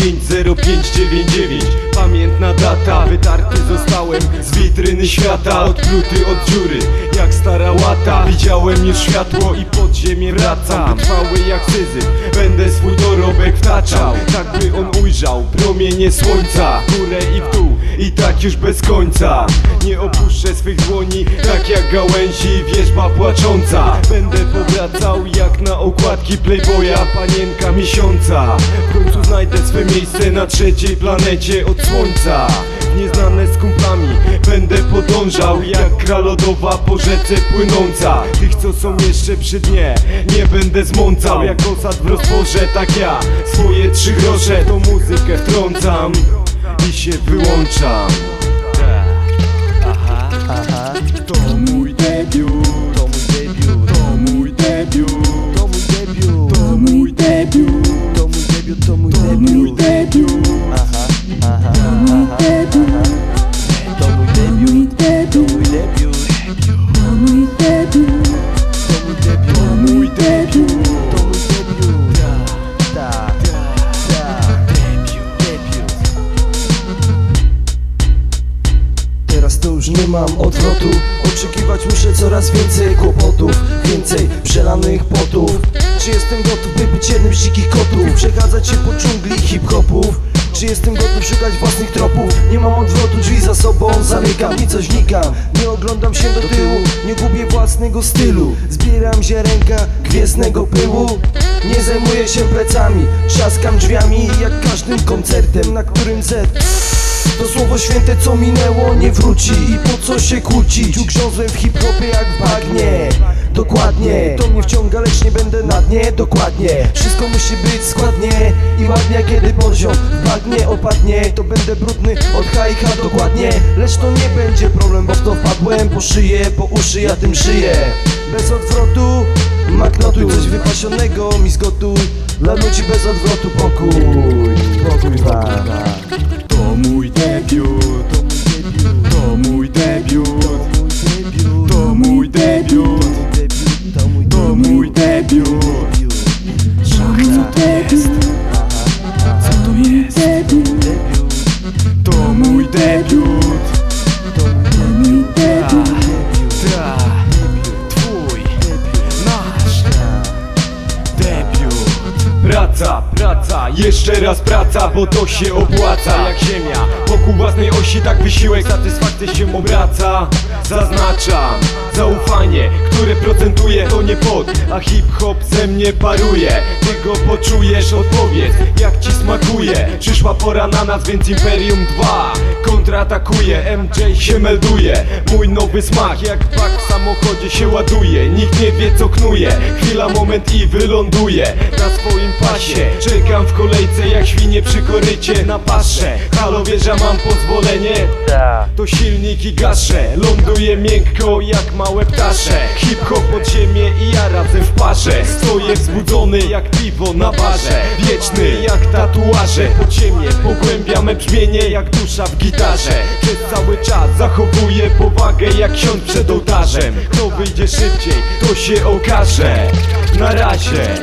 50599 Pamiętna data, wytarty zostałem z witryny świata. Odpluty od dziury, jak stara łata. Widziałem już światło i pod ziemię wracam. Wytrwały jak syzyf, ujrzał promienie słońca. W Górę i w dół i tak już bez końca. Nie opuszczę swych dłoni, tak jak gałęzi wierzba płacząca. Będę powracał jak na okładki Playboya Panienka miesiąca. W końcu znajdę swe miejsce na trzeciej planecie od słońca podążał jak kralodowa po rzece płynąca. Tych co są jeszcze przy dnie Nie będę zmącał. Jak osad w rozporze Tak ja swoje trzy grosze To muzykę wtrącam I się wyłączam. Mój debiut To mój debiut, mam odwrotu. Oczekiwać muszę coraz więcej kłopotów Więcej przelanych potów. Czy jestem gotów by być jednym z dzikich kotów? Przechadzać się po dżungli hip-hopów. Czy jestem gotów szukać własnych tropów? Nie mam odwrotu, drzwi za sobą zamykam i coś wnikam. Nie oglądam się do tyłu, nie gubię własnego stylu. Zbieram ziarenka gwiezdnego pyłu Nie zajmuję się plecami, trzaskam drzwiami Jak każdym koncertem, na którym Z. To słowo święte co minęło nie wróci I po co się kłócić? Ugrzązłem w hip-hopie jak w bagnie. Dokładnie, to mnie wciąga, lecz nie będę na dnie. Dokładnie, wszystko musi być składnie I ładnie, kiedy poziom bagnie opadnie. To będę brudny od hajcha dokładnie Lecz to nie będzie problem, bo w to wpadłem Po szyję, po uszy, ja tym żyję. Bez odwrotu, maknotuj coś wypasionego mi zgotuj. Dla ludzi bez odwrotu pokój. Pokój, pokój, To mój debiut. To mój debiut. To mój debiut. To mój debiut jeszcze raz praca, bo to się opłaca. Jak ziemia. Wokół własnej osi tak wysiłek, satysfakcja się obraca. Zaznaczam, zaufanie, które procentuje to nie pod A hip-hop ze mnie paruje, ty go poczujesz, odpowiedz jak ci smakuje. Przyszła pora na nas, więc Imperium 2 kontratakuje MJ się melduje, mój nowy smak jak bak w samochodzie się ładuje. Nikt nie wie co knuje, chwila, moment i wyląduje. Na swoim pasie, czekam w kolejce jak świnie przy na pasze. Halo wieża mam pozwolenie? To silnik i gaszę, ląduje miękko jak małe ptasze. Hip-hop pod ziemię i ja razem w parze. Stoję wzbudzony jak piwo na barze. Wieczny jak tatuaże. Pod ziemię Pogłębiamy brzmienie jak dusza w gitarze. Przez cały czas zachowuję powagę jak ksiądz przed ołtarzem. Kto wyjdzie szybciej, to się okaże. Na razie.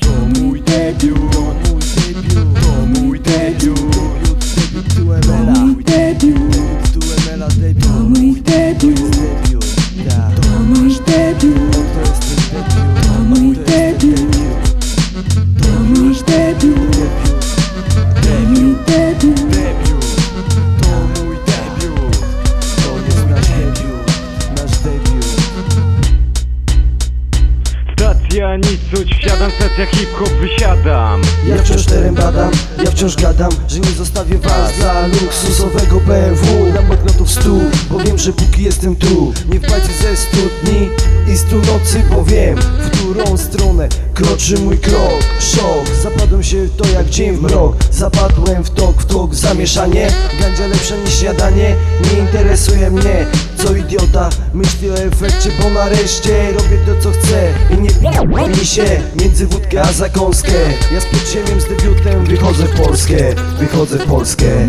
To mój debiut Stacja nic, coś wsiadam, stacja hip-hop wysiadam. Ja wciąż terem badam, ja wciąż gadam Że nie zostawię was dla luksusowego BMW Dla banknotów stu, bo wiem, że póki jestem tu. Nie w ze stu dni i stu nocy Bo wiem, w którą stronę kroczy mój krok Szok, zapadłem się w to jak dzień w mrok. Zapadłem w tok, w tok, zamieszanie. Gandzia lepsza niż śniadanie Nie interesuje mnie, co idiota Myśli o efekcie, bo nareszcie Robię to co chcę. I nie mi się Między wódkę a zakąskę. Ja z podziemiem z debiutem wychodzę w Polskę Wychodzę w Polskę